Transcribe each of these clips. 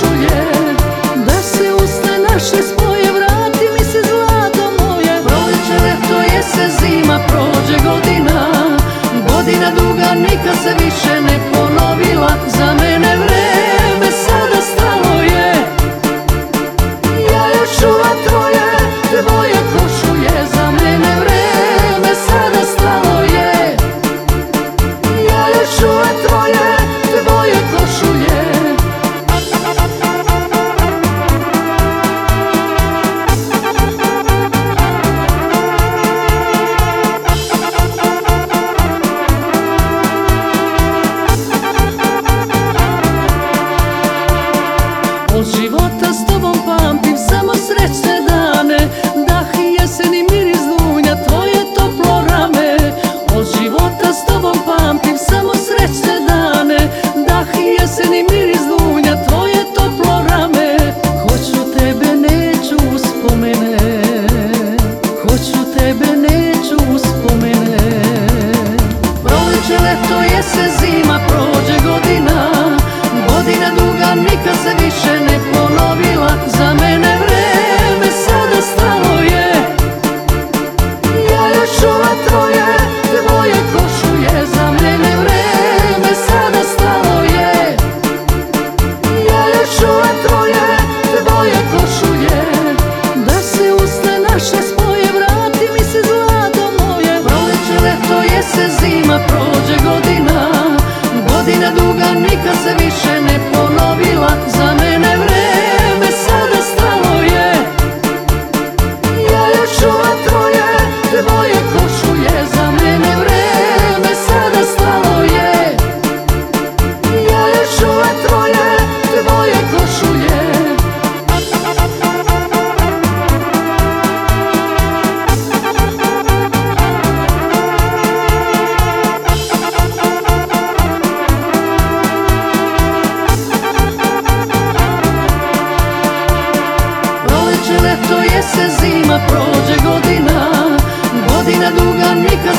požuljek Da se usta naše spoje. se više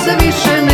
se više